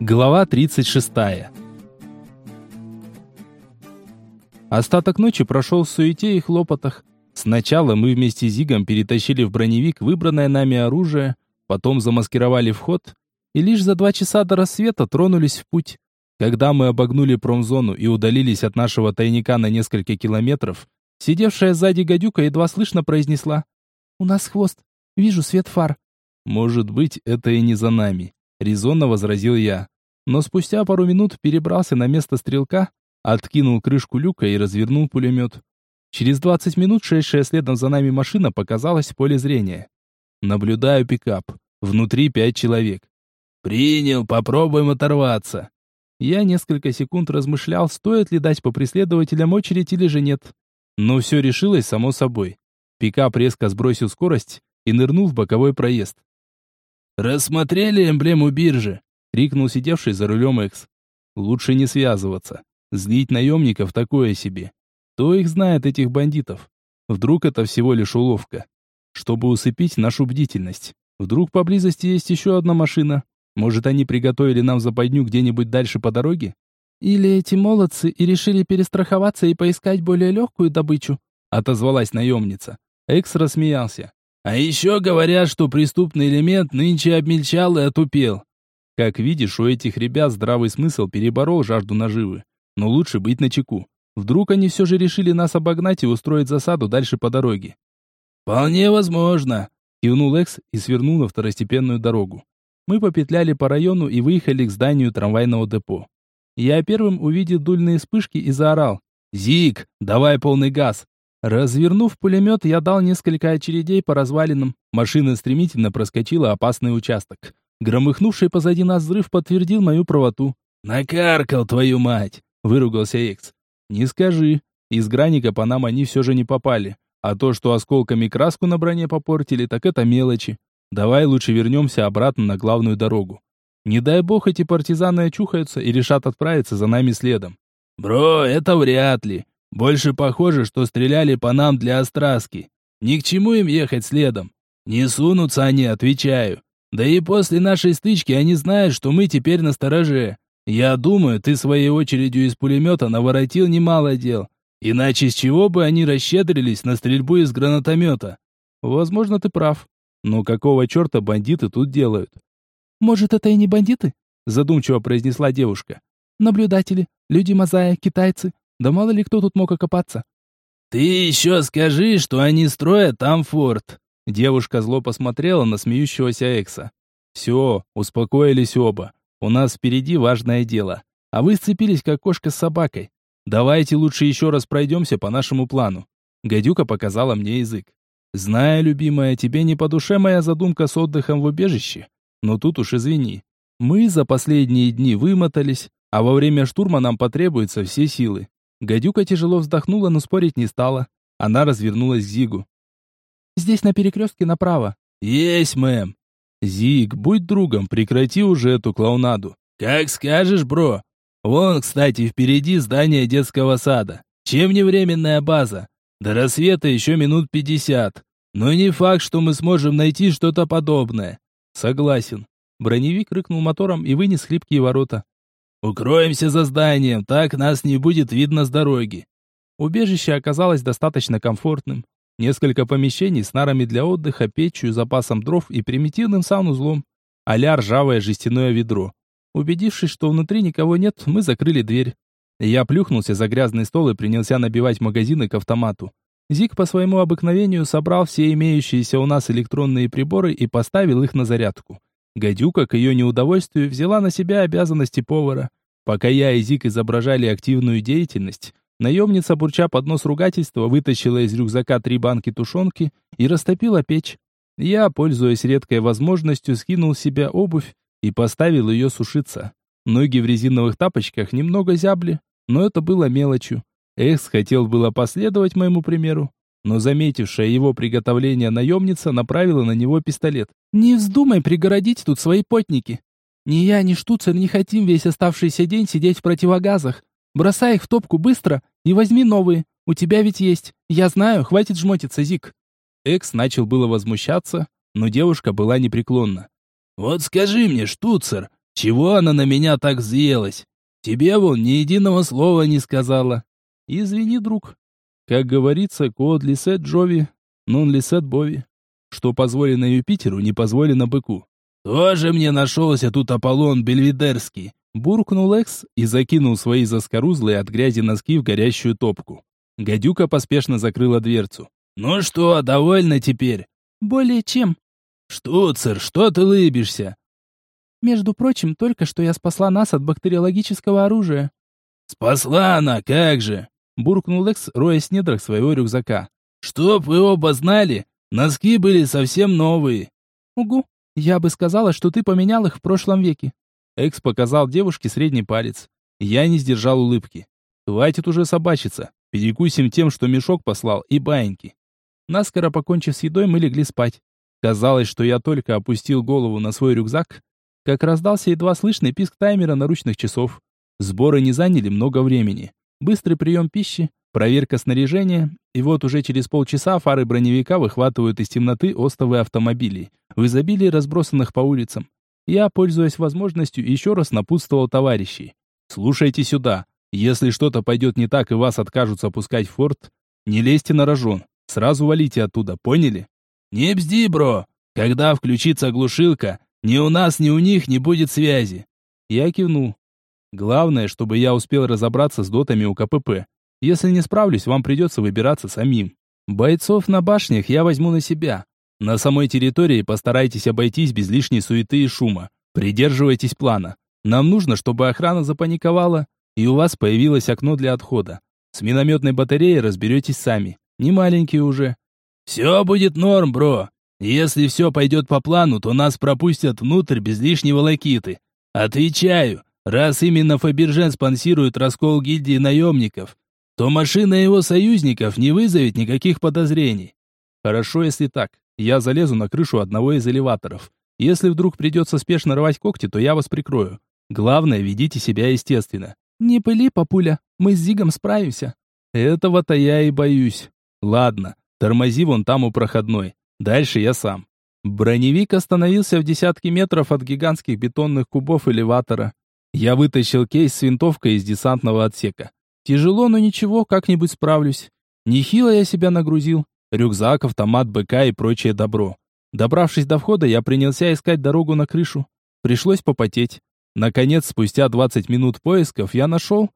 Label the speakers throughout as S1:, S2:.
S1: Глава 36. Остаток ночи прошел в суете и хлопотах. Сначала мы вместе с Зигом перетащили в броневик выбранное нами оружие, потом замаскировали вход и лишь за два часа до рассвета тронулись в путь. Когда мы обогнули промзону и удалились от нашего тайника на несколько километров, сидевшая сзади гадюка едва слышно произнесла «У нас хвост, вижу свет фар». «Может быть, это и не за нами», — резонно возразил я. Но спустя пару минут перебрался на место стрелка, откинул крышку люка и развернул пулемет. Через 20 минут шедшая следом за нами машина показалась в поле зрения. Наблюдаю пикап. Внутри пять человек. «Принял, попробуем оторваться». Я несколько секунд размышлял, стоит ли дать по преследователям очередь или же нет. Но все решилось само собой. Пикап резко сбросил скорость и нырнул в боковой проезд. «Рассмотрели эмблему биржи?» — крикнул сидевший за рулем Экс. «Лучше не связываться. Злить наемников такое себе. Кто их знает, этих бандитов? Вдруг это всего лишь уловка? Чтобы усыпить нашу бдительность. Вдруг поблизости есть еще одна машина? Может, они приготовили нам западню где-нибудь дальше по дороге? Или эти молодцы и решили перестраховаться и поискать более легкую добычу?» — отозвалась наемница. Экс рассмеялся. «А еще говорят, что преступный элемент нынче обмельчал и отупел. Как видишь, у этих ребят здравый смысл переборол жажду наживы. Но лучше быть начеку. Вдруг они все же решили нас обогнать и устроить засаду дальше по дороге. «Вполне возможно», — кивнул Экс и свернул на второстепенную дорогу. Мы попетляли по району и выехали к зданию трамвайного депо. Я первым увидел дульные вспышки и заорал. «Зик, давай полный газ!» Развернув пулемет, я дал несколько очередей по развалинам. Машина стремительно проскочила опасный участок. Громыхнувший позади нас взрыв подтвердил мою правоту. «Накаркал, твою мать!» — выругался Экс. «Не скажи. Из граника по нам они все же не попали. А то, что осколками краску на броне попортили, так это мелочи. Давай лучше вернемся обратно на главную дорогу. Не дай бог эти партизаны очухаются и решат отправиться за нами следом. Бро, это вряд ли. Больше похоже, что стреляли по нам для остраски. Ни к чему им ехать следом. Не сунутся они, отвечаю. Да и после нашей стычки они знают, что мы теперь на стороже. Я думаю, ты своей очередью из пулемета наворотил немало дел. Иначе с чего бы они расщедрились на стрельбу из гранатомета? Возможно, ты прав. Но какого черта бандиты тут делают?
S2: Может, это и не бандиты? Задумчиво произнесла девушка. Наблюдатели, люди Мазая, китайцы. Да мало ли кто тут мог окопаться.
S1: Ты еще скажи, что они строят там форт. Девушка зло посмотрела на смеющегося Экса. Все, успокоились оба. У нас впереди важное дело. А вы сцепились, как кошка с собакой. Давайте лучше еще раз пройдемся по нашему плану. Гадюка показала мне язык. Знаю, любимая, тебе не по душе моя задумка с отдыхом в убежище. Но тут уж извини. Мы за последние дни вымотались, а во время штурма нам потребуются все силы. Гадюка тяжело вздохнула, но спорить не стала. Она развернулась к Зигу.
S2: «Здесь на перекрестке направо».
S1: «Есть, мэм». «Зиг, будь другом, прекрати уже эту клоунаду». «Как скажешь, бро. Вон, кстати, впереди здание детского сада. Чем не временная база? До рассвета еще минут пятьдесят. Но не факт, что мы сможем найти что-то подобное. Согласен. Броневик рыкнул мотором и вынес хлипкие ворота. Укроемся за зданием, так нас не будет видно с дороги. Убежище оказалось достаточно комфортным. Несколько помещений с нарами для отдыха, печью, запасом дров и примитивным санузлом. а ржавое жестяное ведро. Убедившись, что внутри никого нет, мы закрыли дверь. Я плюхнулся за грязный стол и принялся набивать магазины к автомату. Зик по своему обыкновению собрал все имеющиеся у нас электронные приборы и поставил их на зарядку. Гадюка, к ее неудовольствию, взяла на себя обязанности повара. Пока я и Зик изображали активную деятельность, наемница, бурча под нос ругательства, вытащила из рюкзака три банки тушенки и растопила печь. Я, пользуясь редкой возможностью, скинул с себя обувь и поставил ее сушиться. Ноги в резиновых тапочках немного зябли, но это было мелочью. Экс хотел было последовать моему примеру, но заметившая его приготовление наемница направила на него пистолет.
S2: «Не вздумай пригородить тут свои потники. Ни я, ни Штуцер не хотим весь оставшийся день сидеть в противогазах. Бросай их в топку быстро и возьми новые. У тебя ведь есть. Я знаю, хватит жмотиться, Зик».
S1: Экс начал было возмущаться, но девушка была непреклонна. «Вот скажи мне, Штуцер, Чего она на меня так взъелась? Тебе вон ни единого слова не сказала.
S2: Извини, друг. Как говорится, код лисет Джови, нон лисет Бови. Что позволено Юпитеру, не позволено быку.
S1: Тоже мне нашелся тут Аполлон Бельведерский.
S2: Буркнул Экс и закинул свои заскорузлые от грязи носки в горящую топку. Гадюка поспешно закрыла дверцу.
S1: «Ну что, довольна теперь?»
S2: «Более чем».
S1: «Штуцер, что ты лыбишься?»
S2: «Между прочим, только что я спасла нас от бактериологического оружия».
S1: «Спасла она, как же!»
S2: Буркнул Экс, роясь в недрах своего рюкзака.
S1: «Чтоб вы оба знали, носки были совсем новые».
S2: «Угу, я бы сказала, что ты поменял их в прошлом веке».
S1: Экс показал девушке средний палец. Я не сдержал улыбки. «Хватит уже собачиться. Перекусим тем, что мешок послал, и баиньки».
S2: Наскоро покончив с едой, мы легли спать. Казалось, что я только опустил голову на свой рюкзак, как раздался едва слышный писк таймера наручных часов. Сборы не заняли много времени. Быстрый прием пищи, проверка снаряжения, и вот уже через полчаса фары броневика выхватывают из темноты остовы автомобилей, в изобилии разбросанных по улицам. Я, пользуясь возможностью, еще раз напутствовал товарищей. «Слушайте сюда. Если что-то пойдет не так и вас откажутся пускать в форт, не лезьте на рожон. Сразу валите оттуда, поняли?
S1: Не бзди, бро. Когда включится глушилка, ни у нас, ни у них не будет связи.
S2: Я кивнул. Главное, чтобы я успел разобраться с дотами у КПП. Если не справлюсь, вам придется выбираться самим. Бойцов на башнях я возьму на себя. На самой территории постарайтесь обойтись без лишней суеты и шума. Придерживайтесь плана. Нам нужно, чтобы охрана запаниковала, и у вас появилось окно для отхода. С минометной батареей разберетесь сами. Не маленькие уже.
S1: Все будет норм, бро. Если все пойдет по плану, то нас пропустят внутрь без лишнего лакиты. Отвечаю, раз именно Фабержен спонсирует раскол гильдии наемников, то машина его союзников не вызовет никаких подозрений.
S2: Хорошо, если так. Я залезу на крышу одного из элеваторов. Если вдруг придется спешно рвать когти, то я вас прикрою. Главное, ведите себя естественно.
S3: Не пыли, папуля, мы с Зигом справимся.
S2: Этого-то я и боюсь. Ладно, тормози вон там у проходной. Дальше я сам. Броневик остановился в десятке метров от гигантских бетонных кубов элеватора. Я вытащил кейс с винтовкой из десантного отсека. Тяжело, но ничего, как-нибудь справлюсь. Нехило я себя нагрузил. Рюкзак, автомат, БК и прочее добро. Добравшись до входа, я принялся искать дорогу на крышу. Пришлось попотеть. Наконец, спустя 20 минут поисков, я нашел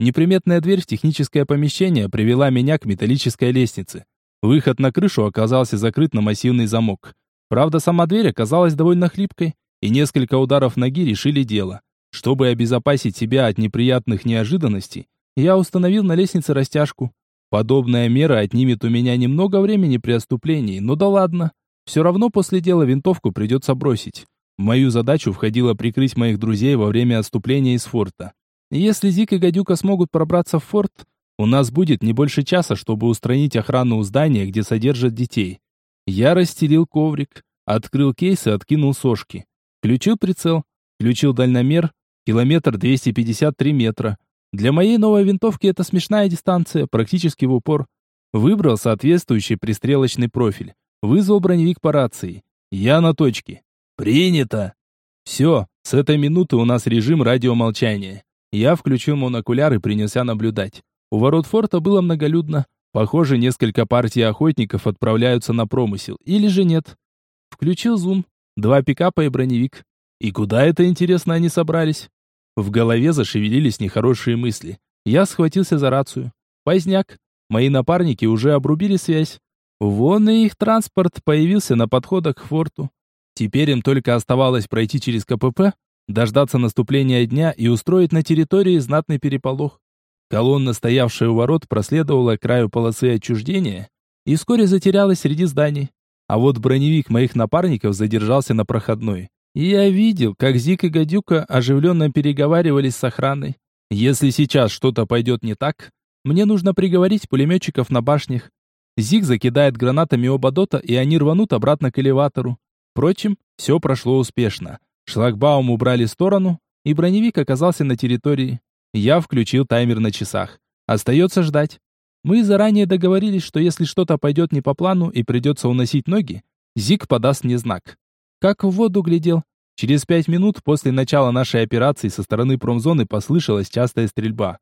S2: Неприметная дверь в техническое помещение привела меня к металлической лестнице. Выход на крышу оказался закрыт на массивный замок. Правда, сама дверь оказалась довольно хлипкой, и несколько ударов ноги решили дело. Чтобы обезопасить себя от неприятных неожиданностей, я установил на лестнице растяжку. Подобная мера отнимет у меня немного времени при отступлении, но да ладно. Все равно после дела винтовку придется бросить. В мою задачу входило прикрыть моих друзей во время отступления из форта. Если Зик и Гадюка смогут пробраться в форт, у нас будет не больше часа, чтобы устранить охрану у здания, где содержат детей. Я расстелил коврик, открыл кейс и откинул сошки. Включил прицел, включил дальномер, километр 253 метра. Для моей новой винтовки это смешная дистанция, практически в упор. Выбрал соответствующий пристрелочный профиль. Вызвал броневик по рации. Я на точке. Принято. Все, с этой минуты у нас режим радиомолчания. Я включил монокуляр и принялся наблюдать. У ворот форта было многолюдно. Похоже, несколько партий охотников отправляются на промысел. Или же нет. Включил зум. Два пикапа и броневик. И куда это, интересно, они собрались? В голове зашевелились нехорошие мысли. Я схватился за рацию. Поздняк. Мои напарники уже обрубили связь. Вон и их транспорт появился на подходах к форту. Теперь им только оставалось пройти через КПП, дождаться наступления дня и устроить на территории знатный переполох. Колонна, стоявшая у ворот, проследовала к краю полосы отчуждения и вскоре затерялась среди зданий. А вот броневик моих напарников задержался на проходной. Я видел, как Зик и Гадюка оживленно переговаривались с охраной. Если сейчас что-то пойдет не так, мне нужно приговорить пулеметчиков на башнях. Зик закидает гранатами оба дота, и они рванут обратно к элеватору. Впрочем, все прошло успешно. Шлагбаум убрали в сторону, и броневик оказался на территории. Я включил таймер на часах. Остается ждать. Мы заранее договорились, что если что-то пойдет не по плану и придется уносить ноги, Зик подаст мне знак. Как в воду глядел.
S1: Через пять минут после начала нашей операции со стороны промзоны послышалась частая стрельба.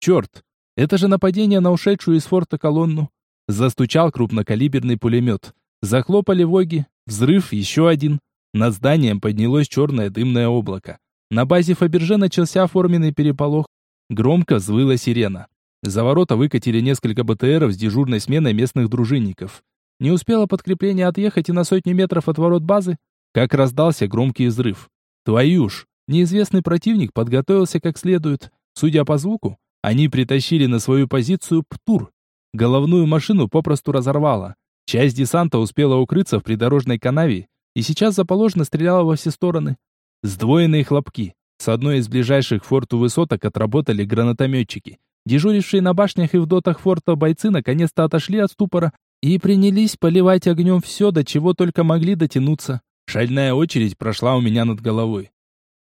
S1: Черт, это же нападение на ушедшую из форта колонну. Застучал крупнокалиберный пулемет. Захлопали воги. Взрыв, еще один. Над зданием поднялось черное дымное облако. На базе Фаберже начался оформленный переполох. Громко взвыла сирена. За ворота выкатили несколько БТРов с дежурной сменой местных дружинников. Не успело подкрепление отъехать и на сотни метров от ворот базы, как раздался громкий взрыв. Твою ж, неизвестный противник подготовился как следует. Судя по звуку, они притащили на свою позицию ПТУР. Головную машину попросту разорвало. Часть десанта успела укрыться в придорожной канаве и сейчас заположно стреляла во все стороны. Сдвоенные хлопки. С одной из ближайших форту высоток отработали гранатометчики. Дежурившие на башнях и в дотах форта бойцы наконец-то отошли от ступора и принялись поливать огнем все, до чего только могли дотянуться. Шальная очередь прошла у меня над головой.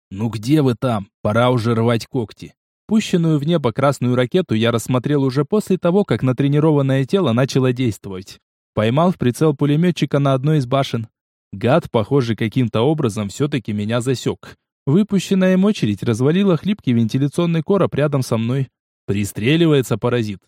S1: «Ну где вы там? Пора уже рвать когти». Пущенную в небо красную ракету я рассмотрел уже после того, как натренированное тело начало действовать. Поймал в прицел пулеметчика на одной из башен. Гад, похоже, каким-то образом все-таки меня засек. Выпущенная им очередь развалила хлипкий вентиляционный короб рядом со мной. Пристреливается паразит.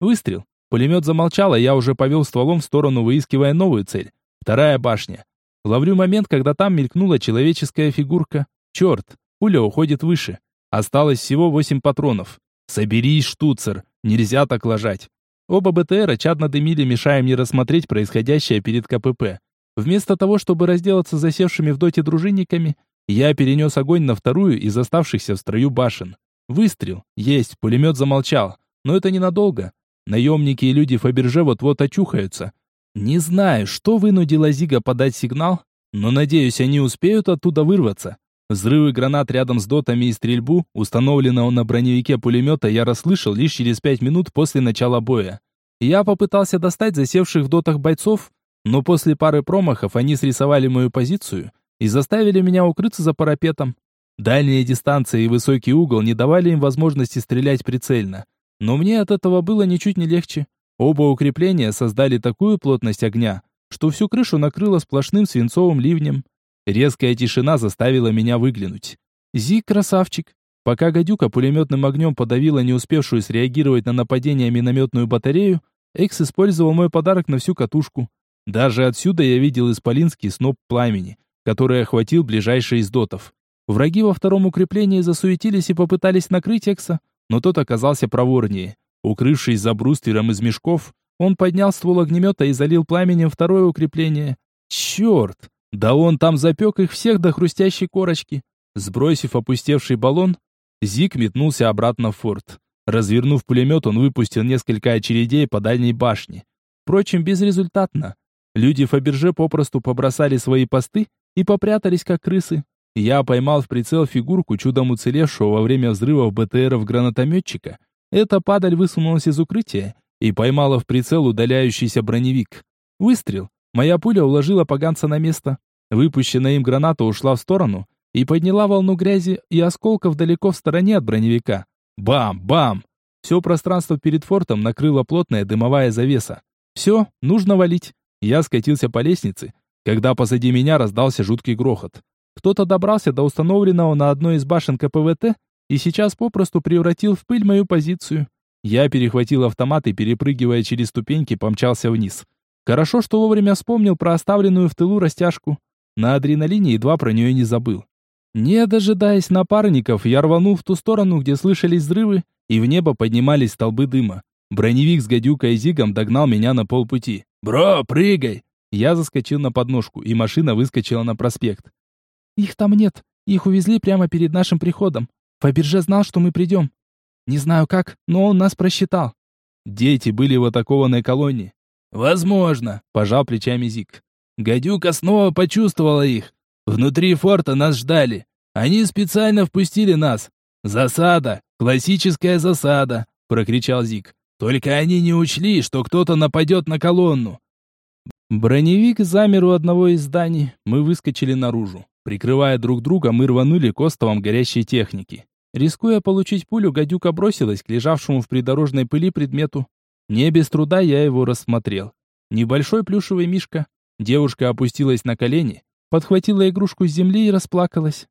S1: Выстрел. Пулемет замолчал, а я уже повел стволом в сторону, выискивая новую цель. Вторая башня. Ловлю момент, когда там мелькнула человеческая фигурка. Черт, пуля уходит выше. Осталось всего восемь патронов. Соберись, штуцер, нельзя так ложать. Оба БТРа чадно дымили, мешая мне рассмотреть происходящее перед КПП. Вместо того, чтобы разделаться засевшими в доте дружинниками, я перенес огонь на вторую из оставшихся в строю башен. Выстрел. Есть, пулемет замолчал. Но это ненадолго. Наемники и люди Фаберже вот-вот очухаются. Не знаю, что вынудило Зига подать сигнал, но надеюсь, они успеют оттуда вырваться. Взрывы гранат рядом с дотами и стрельбу, установленного на броневике пулемета, я расслышал лишь через пять минут после начала боя. Я попытался достать засевших в дотах бойцов, но после пары промахов они срисовали мою позицию и заставили меня укрыться за парапетом. Дальняя дистанция и высокий угол не давали им возможности стрелять прицельно. Но мне от этого было ничуть не легче. Оба укрепления создали такую плотность огня, что всю крышу накрыло сплошным свинцовым ливнем. Резкая тишина заставила меня выглянуть. Зик красавчик. Пока гадюка пулеметным огнем подавила не успевшую среагировать на нападение минометную батарею, Экс использовал мой подарок на всю катушку. Даже отсюда я видел исполинский сноп пламени, который охватил ближайший из дотов. Враги во втором укреплении засуетились и попытались накрыть Экса, но тот оказался проворнее. Укрывшись за бруствером из мешков, он поднял ствол огнемета и залил пламенем второе укрепление. Черт! Да он там запек их всех до хрустящей корочки. Сбросив опустевший баллон, Зик метнулся обратно в форт. Развернув пулемет, он выпустил несколько очередей по дальней башне. Впрочем, безрезультатно. Люди Фаберже попросту побросали свои посты и попрятались, как крысы. Я поймал в прицел фигурку чудом уцелевшего во время взрывов БТРов гранатометчика. Эта падаль высунулась из укрытия и поймала в прицел удаляющийся броневик. Выстрел. Моя пуля уложила поганца на место. Выпущенная им граната ушла в сторону и подняла волну грязи и осколков далеко в стороне от броневика. Бам! Бам! Все пространство перед фортом накрыла плотная дымовая завеса. Все, нужно валить. Я скатился по лестнице, когда позади меня раздался жуткий грохот. Кто-то добрался до установленного на одной из башен КПВТ и сейчас попросту превратил в пыль мою позицию. Я перехватил автомат и, перепрыгивая через ступеньки, помчался вниз. Хорошо, что вовремя вспомнил про оставленную в тылу растяжку. На адреналине едва про нее не забыл. Не дожидаясь напарников, я рванул в ту сторону, где слышались взрывы, и в небо поднимались столбы дыма. Броневик с гадюкой и зигом догнал меня на полпути. «Бро, прыгай!» Я заскочил на подножку, и машина выскочила на проспект.
S2: Их там нет. Их увезли прямо перед нашим приходом. Фаберже знал, что мы придем. Не знаю как, но он нас просчитал.
S1: Дети были в атакованной колонии.
S4: Возможно,
S1: пожал плечами Зик.
S4: Гадюка снова почувствовала их. Внутри форта нас ждали. Они специально впустили нас. Засада, классическая засада, прокричал Зик. Только они не учли, что кто-то нападет на колонну.
S1: Броневик замер у одного из зданий. Мы выскочили наружу. Прикрывая друг друга, мы рванули к остовам горящей техники. Рискуя получить пулю, гадюка бросилась к лежавшему в придорожной пыли предмету. Не без труда я его рассмотрел. Небольшой плюшевый мишка. Девушка опустилась на колени,
S2: подхватила игрушку с земли и расплакалась.